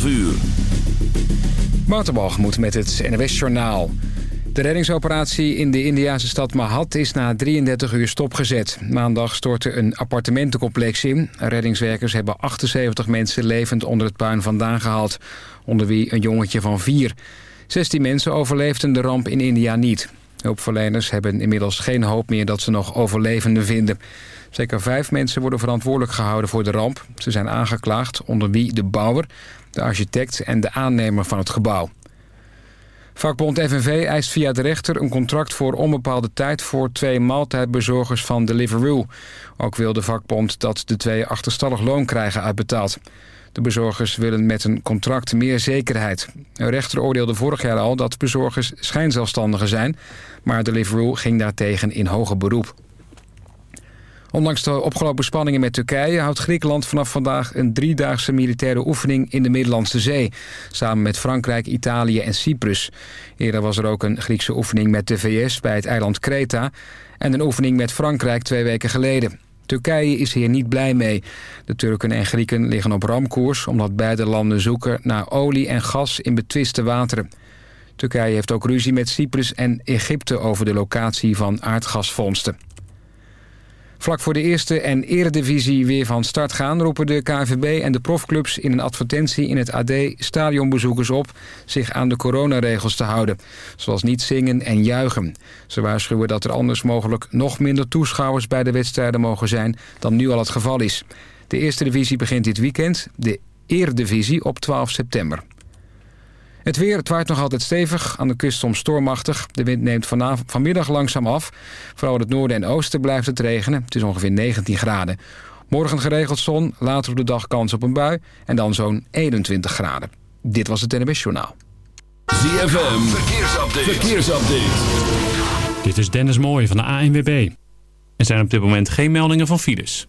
12 uur. Waterbalgemoed met het NWS Journaal. De reddingsoperatie in de Indiase stad Mahat is na 33 uur stopgezet. Maandag stortte een appartementencomplex in. Reddingswerkers hebben 78 mensen levend onder het puin vandaan gehaald. Onder wie een jongetje van vier. 16 mensen overleefden de ramp in India niet. Hulpverleners hebben inmiddels geen hoop meer dat ze nog overlevenden vinden. Zeker vijf mensen worden verantwoordelijk gehouden voor de ramp. Ze zijn aangeklaagd, onder wie de bouwer, de architect en de aannemer van het gebouw. Vakbond FNV eist via de rechter een contract voor onbepaalde tijd... voor twee maaltijdbezorgers van Deliveroo. Ook wil de vakbond dat de twee achterstallig loon krijgen uitbetaald. De bezorgers willen met een contract meer zekerheid. Een rechter oordeelde vorig jaar al dat bezorgers schijnzelfstandigen zijn... maar Deliveroo ging daartegen in hoger beroep. Ondanks de opgelopen spanningen met Turkije... houdt Griekenland vanaf vandaag een driedaagse militaire oefening in de Middellandse Zee. Samen met Frankrijk, Italië en Cyprus. Eerder was er ook een Griekse oefening met de VS bij het eiland Kreta... en een oefening met Frankrijk twee weken geleden. Turkije is hier niet blij mee. De Turken en Grieken liggen op ramkoers... omdat beide landen zoeken naar olie en gas in betwiste wateren. Turkije heeft ook ruzie met Cyprus en Egypte over de locatie van aardgasvondsten. Vlak voor de eerste en eredivisie weer van start gaan... roepen de KNVB en de profclubs in een advertentie in het AD... stadionbezoekers op zich aan de coronaregels te houden. Zoals niet zingen en juichen. Ze waarschuwen dat er anders mogelijk nog minder toeschouwers... bij de wedstrijden mogen zijn dan nu al het geval is. De eerste divisie begint dit weekend, de eredivisie op 12 september. Het weer, het waait nog altijd stevig, aan de kust soms stormachtig. De wind neemt vanavond, vanmiddag langzaam af. Vooral in het noorden en oosten blijft het regenen. Het is ongeveer 19 graden. Morgen geregeld zon, later op de dag kans op een bui... en dan zo'n 21 graden. Dit was het NMS Journaal. ZFM, verkeersupdate. verkeersupdate. Dit is Dennis Mooij van de ANWB. Er zijn op dit moment geen meldingen van files.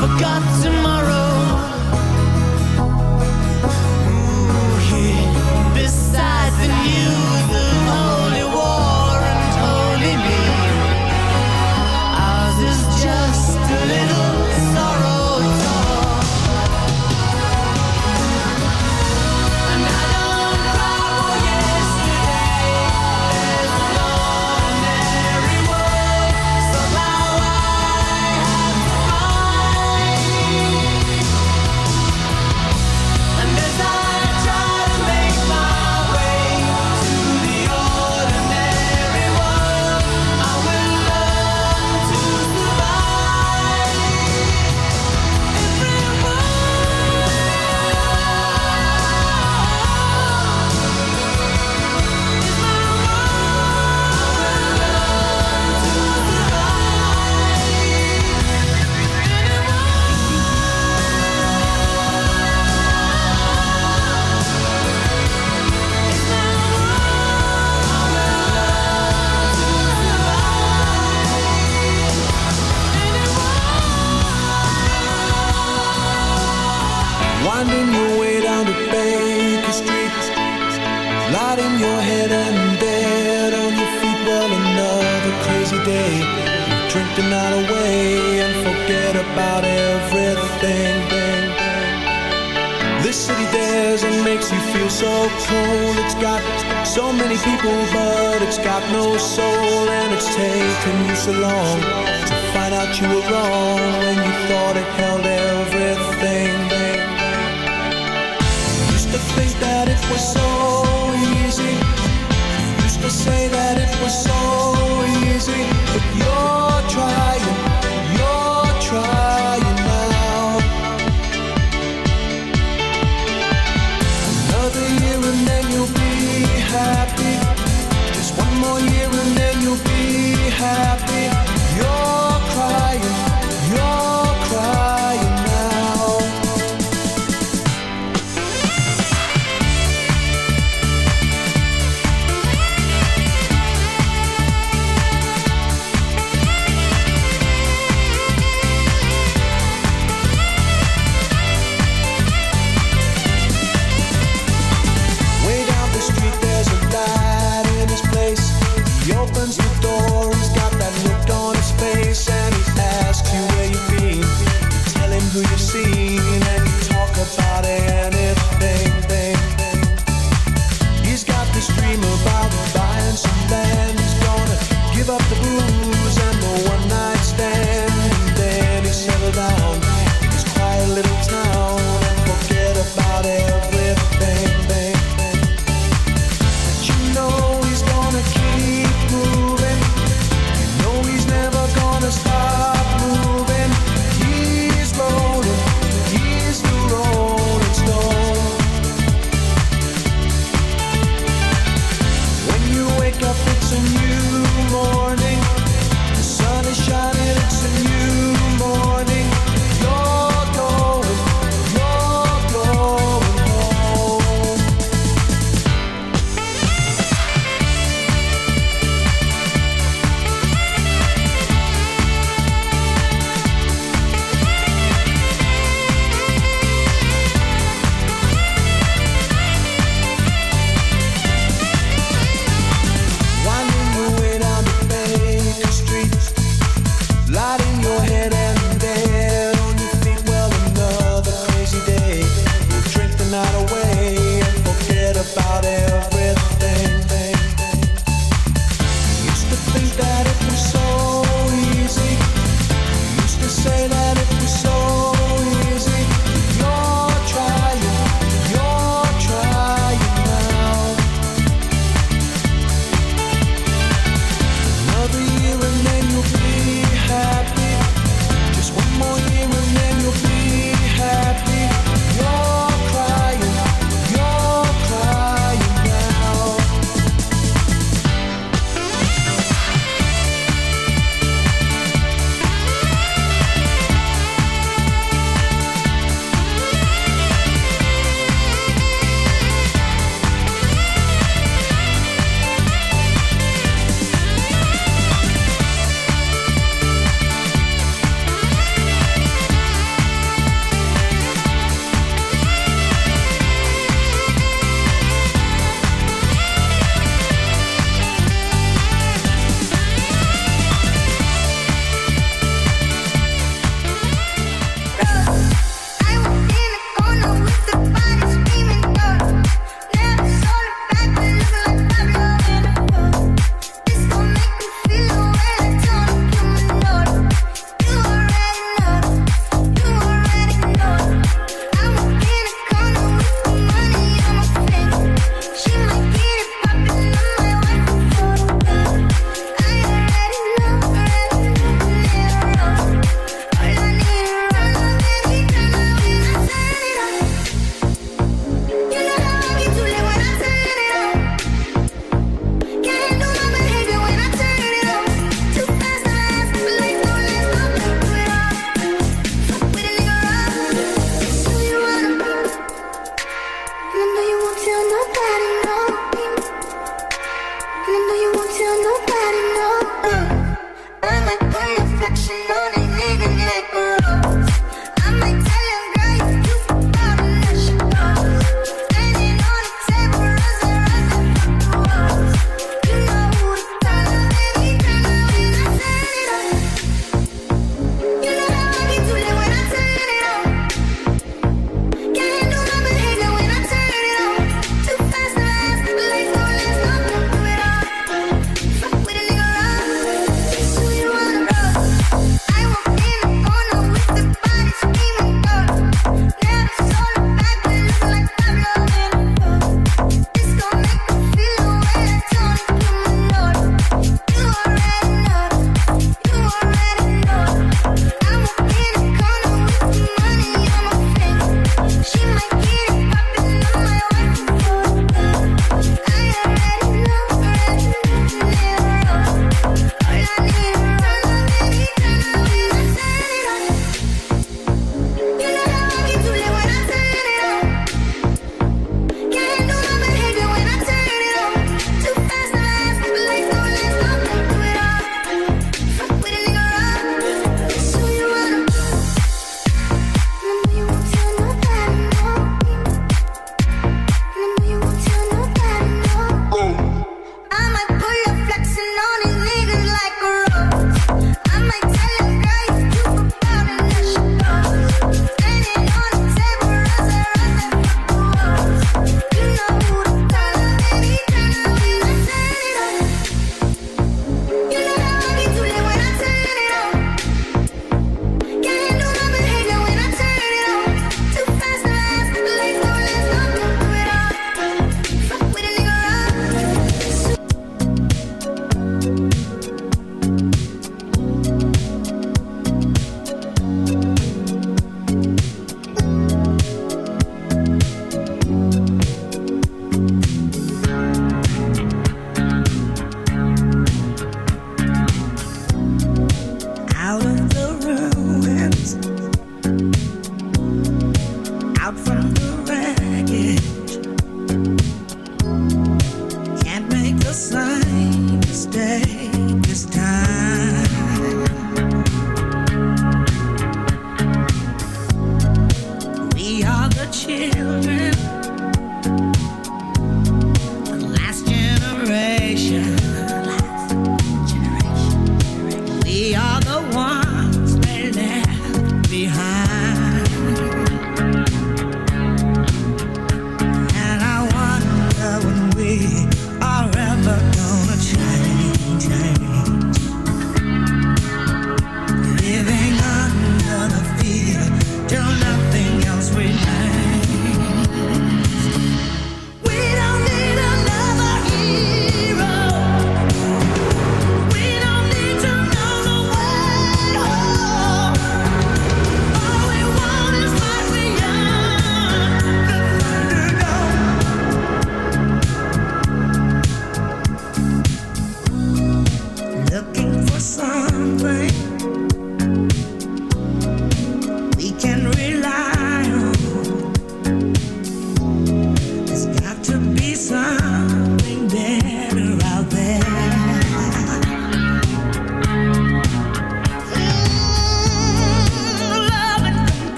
Forgot tomorrow. So